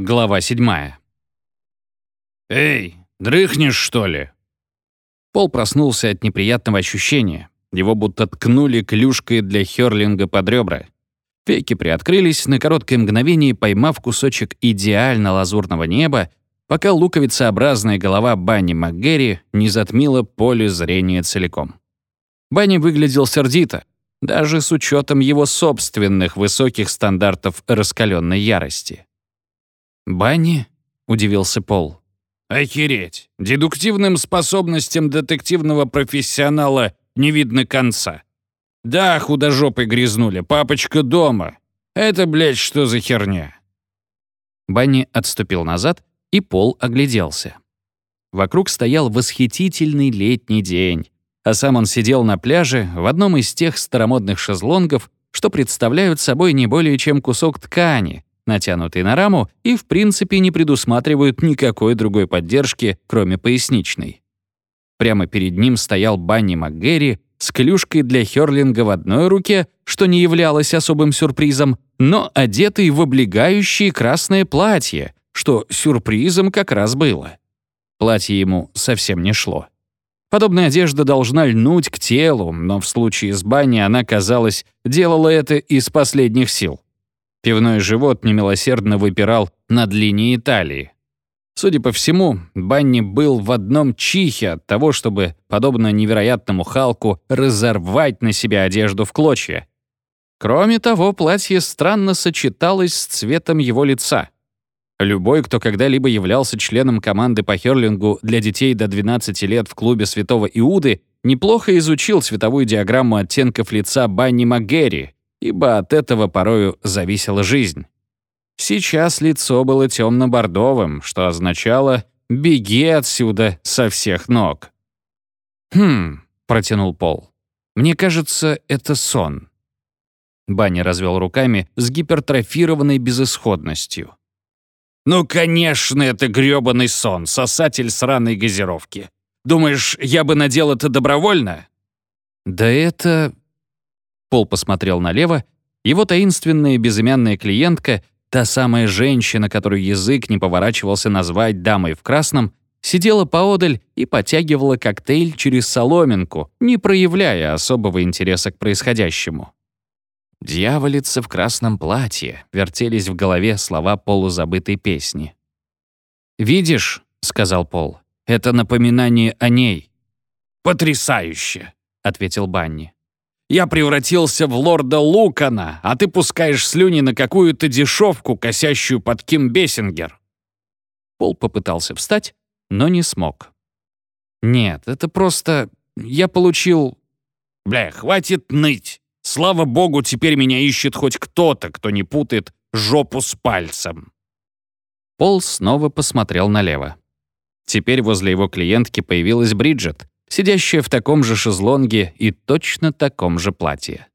Глава 7. «Эй, дрыхнешь, что ли?» Пол проснулся от неприятного ощущения. Его будто ткнули клюшкой для хёрлинга под ребра. Веки приоткрылись, на короткое мгновение поймав кусочек идеально лазурного неба, пока луковицеобразная голова Банни МакГерри не затмила поле зрения целиком. Банни выглядел сердито, даже с учетом его собственных высоких стандартов раскаленной ярости. «Банни?» — удивился Пол. «Охереть! Дедуктивным способностям детективного профессионала не видно конца. Да, художопы грязнули, папочка дома. Это, блядь, что за херня?» Банни отступил назад, и Пол огляделся. Вокруг стоял восхитительный летний день, а сам он сидел на пляже в одном из тех старомодных шезлонгов, что представляют собой не более чем кусок ткани, натянутые на раму и в принципе не предусматривают никакой другой поддержки, кроме поясничной. Прямо перед ним стоял Банни МакГерри с клюшкой для хёрлинга в одной руке, что не являлось особым сюрпризом, но одетый в облегающее красное платье, что сюрпризом как раз было. Платье ему совсем не шло. Подобная одежда должна льнуть к телу, но в случае с Банни она, казалось, делала это из последних сил. Пивной живот немилосердно выпирал над линией талии. Судя по всему, Банни был в одном чихе от того, чтобы, подобно невероятному Халку, разорвать на себя одежду в клочья. Кроме того, платье странно сочеталось с цветом его лица. Любой, кто когда-либо являлся членом команды по херлингу для детей до 12 лет в клубе Святого Иуды, неплохо изучил цветовую диаграмму оттенков лица Банни МакГерри ибо от этого порою зависела жизнь. Сейчас лицо было темно-бордовым, что означало «беги отсюда со всех ног». «Хм», — протянул Пол, — «мне кажется, это сон». Банни развел руками с гипертрофированной безысходностью. «Ну, конечно, это грёбаный сон, сосатель сраной газировки. Думаешь, я бы надел это добровольно?» «Да это...» Пол посмотрел налево. Его таинственная безымянная клиентка, та самая женщина, которую язык не поворачивался назвать дамой в красном, сидела поодаль и потягивала коктейль через соломинку, не проявляя особого интереса к происходящему. «Дьяволица в красном платье», — вертелись в голове слова полузабытой песни. «Видишь», — сказал Пол, — «это напоминание о ней». «Потрясающе», — ответил Банни. Я превратился в лорда Лукана, а ты пускаешь слюни на какую-то дешевку, косящую под Ким Бессингер». Пол попытался встать, но не смог. «Нет, это просто... Я получил...» «Бля, хватит ныть! Слава богу, теперь меня ищет хоть кто-то, кто не путает жопу с пальцем!» Пол снова посмотрел налево. Теперь возле его клиентки появилась Бриджит, сидящая в таком же шезлонге и точно таком же платье.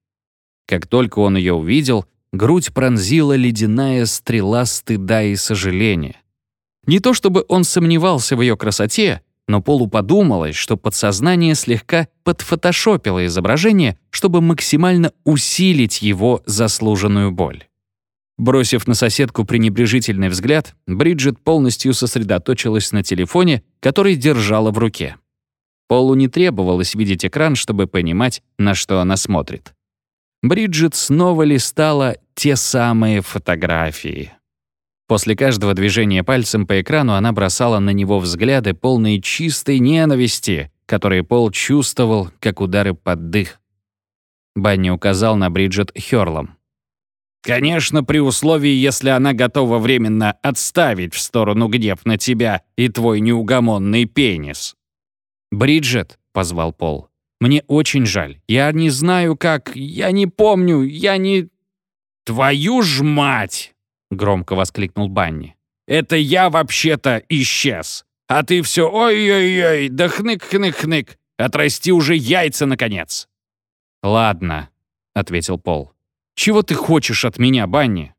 Как только он ее увидел, грудь пронзила ледяная стрела стыда и сожаления. Не то чтобы он сомневался в ее красоте, но Полу подумалось, что подсознание слегка подфотошопило изображение, чтобы максимально усилить его заслуженную боль. Бросив на соседку пренебрежительный взгляд, Бриджит полностью сосредоточилась на телефоне, который держала в руке. Полу не требовалось видеть экран, чтобы понимать, на что она смотрит. Бриджит снова листала те самые фотографии. После каждого движения пальцем по экрану она бросала на него взгляды, полные чистой ненависти, которые Пол чувствовал, как удары под дых. Банни указал на Бриджит Хёрлом. «Конечно, при условии, если она готова временно отставить в сторону гнев на тебя и твой неугомонный пенис». «Бриджет», — позвал Пол, — «мне очень жаль. Я не знаю, как... Я не помню. Я не...» «Твою ж мать!» — громко воскликнул Банни. «Это я вообще-то исчез. А ты все ой-ой-ой, да хнык-хнык-хнык. Отрасти уже яйца, наконец!» «Ладно», — ответил Пол. «Чего ты хочешь от меня, Банни?»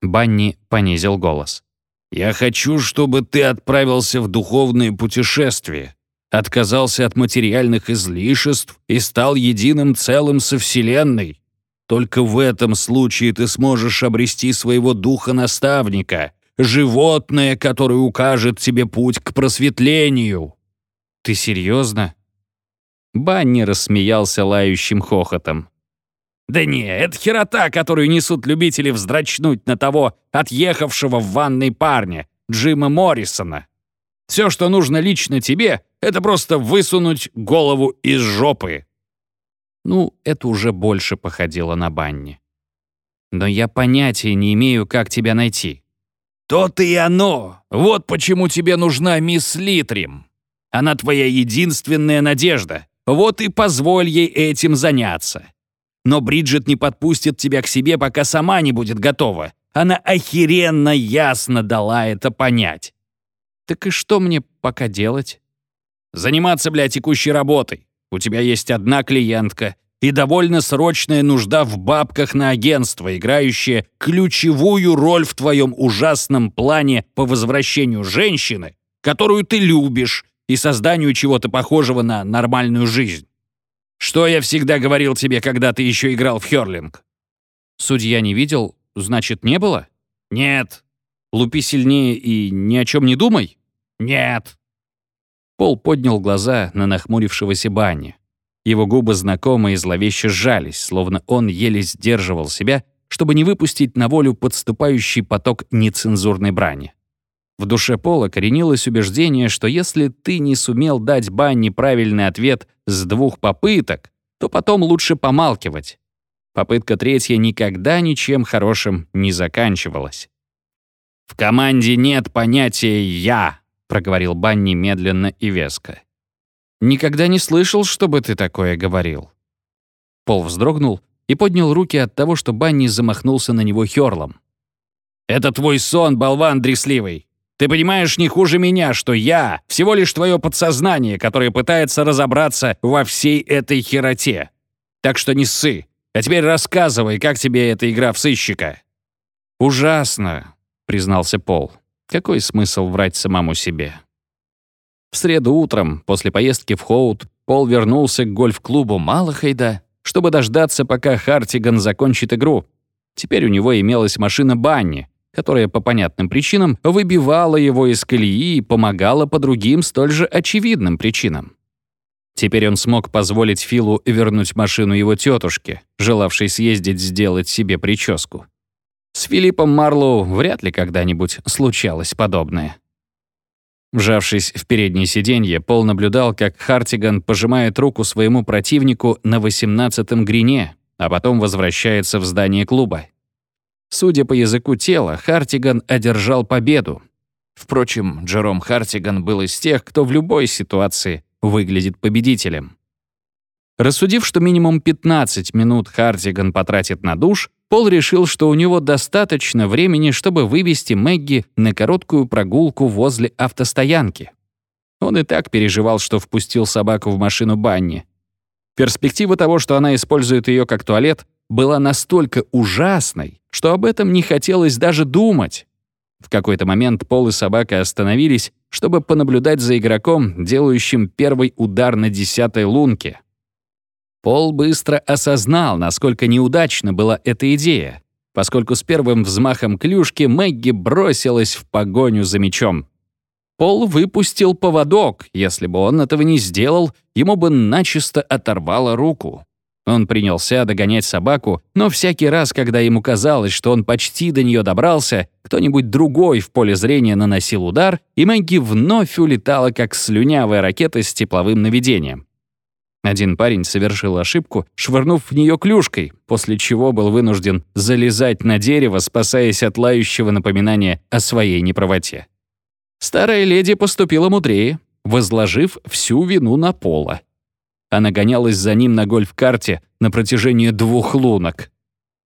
Банни понизил голос. «Я хочу, чтобы ты отправился в духовное путешествие отказался от материальных излишеств и стал единым целым со Вселенной. Только в этом случае ты сможешь обрести своего духа-наставника, животное, которое укажет тебе путь к просветлению». «Ты серьезно?» Банни рассмеялся лающим хохотом. «Да не, это херота, которую несут любители вздрачнуть на того отъехавшего в ванной парня, Джима Моррисона. Все, что нужно лично тебе, это просто высунуть голову из жопы». Ну, это уже больше походило на Банни. «Но я понятия не имею, как тебя найти». «То-то и оно! Вот почему тебе нужна мисс Литрим. Она твоя единственная надежда. Вот и позволь ей этим заняться. Но Бриджит не подпустит тебя к себе, пока сама не будет готова. Она охеренно ясно дала это понять. Так и что мне пока делать? Заниматься, бля, текущей работой. У тебя есть одна клиентка и довольно срочная нужда в бабках на агентство, играющее ключевую роль в твоем ужасном плане по возвращению женщины, которую ты любишь, и созданию чего-то похожего на нормальную жизнь. Что я всегда говорил тебе, когда ты еще играл в Хёрлинг? Судья не видел, значит, не было? Нет. Лупи сильнее и ни о чем не думай? Нет. Пол поднял глаза на нахмурившегося Банни. Его губы знакомо и зловеще сжались, словно он еле сдерживал себя, чтобы не выпустить на волю подступающий поток нецензурной брани. В душе Пола коренилось убеждение, что если ты не сумел дать Банни правильный ответ с двух попыток, то потом лучше помалкивать. Попытка третья никогда ничем хорошим не заканчивалась. «В команде нет понятия «я», — проговорил Банни медленно и веско. «Никогда не слышал, чтобы ты такое говорил». Пол вздрогнул и поднял руки от того, что Банни замахнулся на него хёрлом. «Это твой сон, болван дресливый. Ты понимаешь не хуже меня, что я — всего лишь твое подсознание, которое пытается разобраться во всей этой хероте. Так что не ссы. А теперь рассказывай, как тебе эта игра в сыщика». «Ужасно», — признался Пол. «Какой смысл врать самому себе?» В среду утром, после поездки в Хоут, Пол вернулся к гольф-клубу Малахайда, чтобы дождаться, пока Хартиган закончит игру. Теперь у него имелась машина Банни, которая по понятным причинам выбивала его из колеи и помогала по другим столь же очевидным причинам. Теперь он смог позволить Филу вернуть машину его тетушке, желавшей съездить сделать себе прическу. С Филиппом Марлоу вряд ли когда-нибудь случалось подобное. Вжавшись в переднее сиденье, Пол наблюдал, как Хартиган пожимает руку своему противнику на 18-м грине, а потом возвращается в здание клуба. Судя по языку тела, Хартиган одержал победу. Впрочем, Джером Хартиган был из тех, кто в любой ситуации выглядит победителем. Рассудив, что минимум 15 минут Хартиган потратит на душ, Пол решил, что у него достаточно времени, чтобы вывести Мэгги на короткую прогулку возле автостоянки. Он и так переживал, что впустил собаку в машину Банни. Перспектива того, что она использует ее как туалет, была настолько ужасной, что об этом не хотелось даже думать. В какой-то момент Пол и собака остановились, чтобы понаблюдать за игроком, делающим первый удар на десятой лунке. Пол быстро осознал, насколько неудачна была эта идея, поскольку с первым взмахом клюшки Мэгги бросилась в погоню за мячом. Пол выпустил поводок, если бы он этого не сделал, ему бы начисто оторвало руку. Он принялся догонять собаку, но всякий раз, когда ему казалось, что он почти до нее добрался, кто-нибудь другой в поле зрения наносил удар, и Мэгги вновь улетала, как слюнявая ракета с тепловым наведением. Один парень совершил ошибку, швырнув в нее клюшкой, после чего был вынужден залезать на дерево, спасаясь от лающего напоминания о своей неправоте. Старая леди поступила мудрее, возложив всю вину на Пола. Она гонялась за ним на гольф-карте на протяжении двух лунок.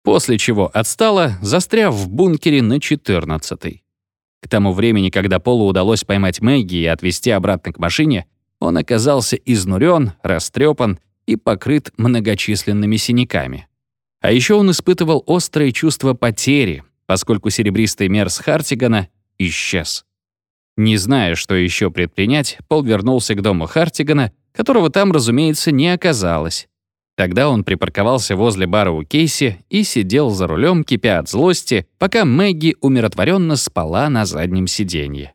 После чего отстала, застряв в бункере на 14-й. К тому времени, когда Полу удалось поймать Мэгги и отвезти обратно к машине, он оказался изнурен, растрепан и покрыт многочисленными синяками. А еще он испытывал острое чувство потери, поскольку серебристый мерз Хартигана исчез. Не зная, что еще предпринять, Пол вернулся к дому Хартигана которого там, разумеется, не оказалось. Тогда он припарковался возле бара у Кейси и сидел за рулем, кипя от злости, пока Мэгги умиротворенно спала на заднем сиденье.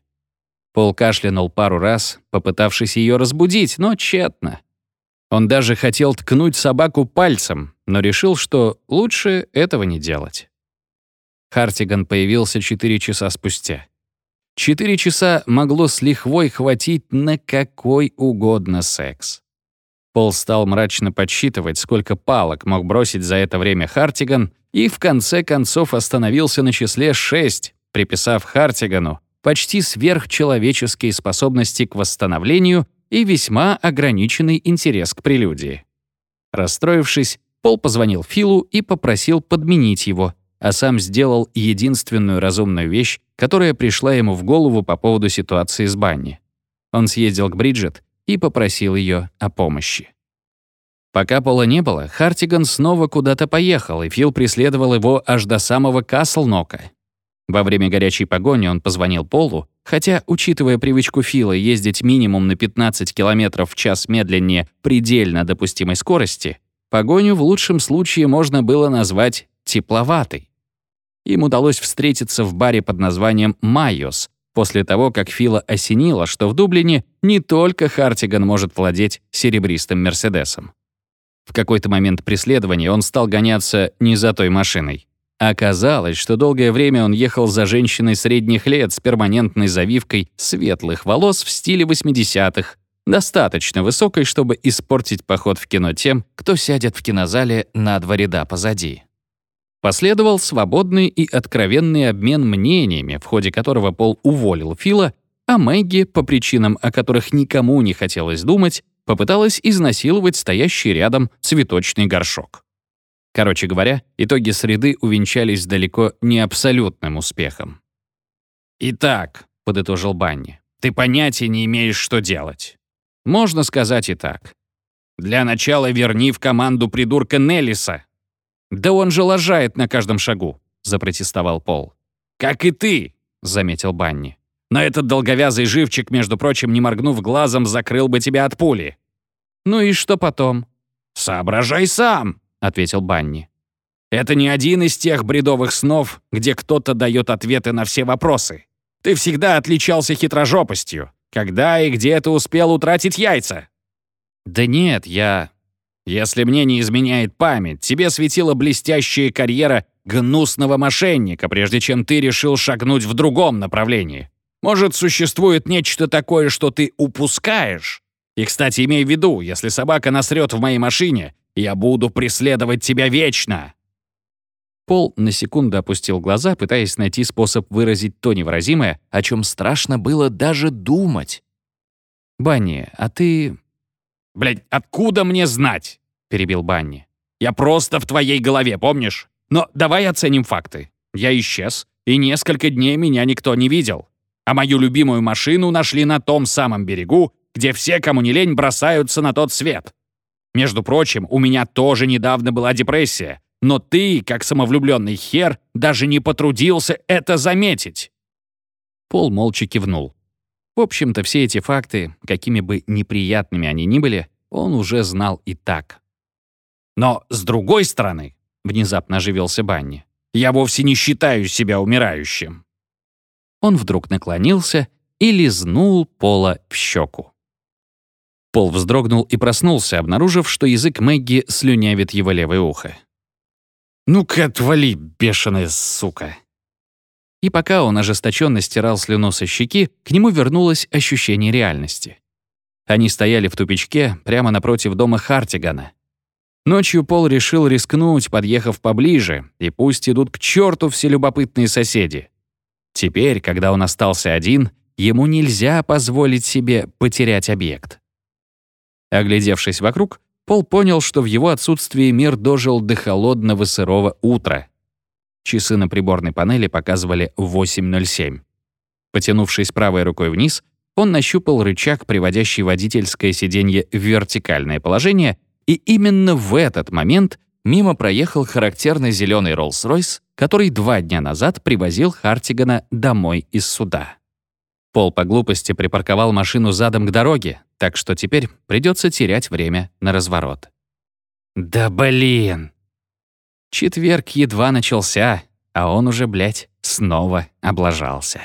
Пол кашлянул пару раз, попытавшись ее разбудить, но тщетно. Он даже хотел ткнуть собаку пальцем, но решил, что лучше этого не делать. Хартиган появился четыре часа спустя. Четыре часа могло с лихвой хватить на какой угодно секс. Пол стал мрачно подсчитывать, сколько палок мог бросить за это время Хартиган, и в конце концов остановился на числе 6, приписав Хартигану почти сверхчеловеческие способности к восстановлению и весьма ограниченный интерес к прелюдии. Расстроившись, Пол позвонил Филу и попросил подменить его, а сам сделал единственную разумную вещь, которая пришла ему в голову по поводу ситуации с Банни. Он съездил к Бриджит и попросил ее о помощи. Пока Пола не было, Хартиган снова куда-то поехал, и Фил преследовал его аж до самого Каслнока. Во время горячей погони он позвонил Полу, хотя, учитывая привычку Фила ездить минимум на 15 км в час медленнее предельно допустимой скорости, погоню в лучшем случае можно было назвать тепловатой. Им удалось встретиться в баре под названием «Майос», после того, как Фила осенило, что в Дублине не только Хартиган может владеть серебристым Мерседесом. В какой-то момент преследования он стал гоняться не за той машиной. Оказалось, что долгое время он ехал за женщиной средних лет с перманентной завивкой светлых волос в стиле 80-х, достаточно высокой, чтобы испортить поход в кино тем, кто сядет в кинозале на два ряда позади. Последовал свободный и откровенный обмен мнениями, в ходе которого Пол уволил Фила, а Мэгги, по причинам, о которых никому не хотелось думать, попыталась изнасиловать стоящий рядом цветочный горшок. Короче говоря, итоги среды увенчались далеко не абсолютным успехом. «Итак», — подытожил Банни, — «ты понятия не имеешь, что делать». «Можно сказать и так». «Для начала верни в команду придурка Неллиса», «Да он же лажает на каждом шагу», — запротестовал Пол. «Как и ты», — заметил Банни. «Но этот долговязый живчик, между прочим, не моргнув глазом, закрыл бы тебя от пули». «Ну и что потом?» «Соображай сам», — ответил Банни. «Это не один из тех бредовых снов, где кто-то дает ответы на все вопросы. Ты всегда отличался хитрожопостью. Когда и где ты успел утратить яйца?» «Да нет, я...» Если мне не изменяет память, тебе светила блестящая карьера гнусного мошенника, прежде чем ты решил шагнуть в другом направлении. Может, существует нечто такое, что ты упускаешь? И, кстати, имей в виду, если собака насрет в моей машине, я буду преследовать тебя вечно!» Пол на секунду опустил глаза, пытаясь найти способ выразить то невыразимое, о чем страшно было даже думать. «Банни, а ты «Блядь, откуда мне знать?» — перебил Банни. «Я просто в твоей голове, помнишь? Но давай оценим факты. Я исчез, и несколько дней меня никто не видел. А мою любимую машину нашли на том самом берегу, где все, кому не лень, бросаются на тот свет. Между прочим, у меня тоже недавно была депрессия, но ты, как самовлюбленный хер, даже не потрудился это заметить». Пол молча кивнул. В общем-то, все эти факты, какими бы неприятными они ни были, он уже знал и так. «Но, с другой стороны», — внезапно оживился Банни, «я вовсе не считаю себя умирающим». Он вдруг наклонился и лизнул Пола в щеку. Пол вздрогнул и проснулся, обнаружив, что язык Мэгги слюнявит его левое ухо. «Ну-ка, отвали, бешеная сука!» И пока он ожесточенно стирал слюну со щеки, к нему вернулось ощущение реальности. Они стояли в тупичке прямо напротив дома Хартигана. Ночью Пол решил рискнуть, подъехав поближе, и пусть идут к черту все любопытные соседи. Теперь, когда он остался один, ему нельзя позволить себе потерять объект. Оглядевшись вокруг, Пол понял, что в его отсутствии мир дожил до холодного сырого утра. Часы на приборной панели показывали 8.07. Потянувшись правой рукой вниз, он нащупал рычаг, приводящий водительское сиденье в вертикальное положение, и именно в этот момент мимо проехал характерный зеленый Роллс-Ройс, который два дня назад привозил Хартигана домой из суда. Пол по глупости припарковал машину задом к дороге, так что теперь придется терять время на разворот. «Да блин!» Четверг едва начался, а он уже, блядь, снова облажался.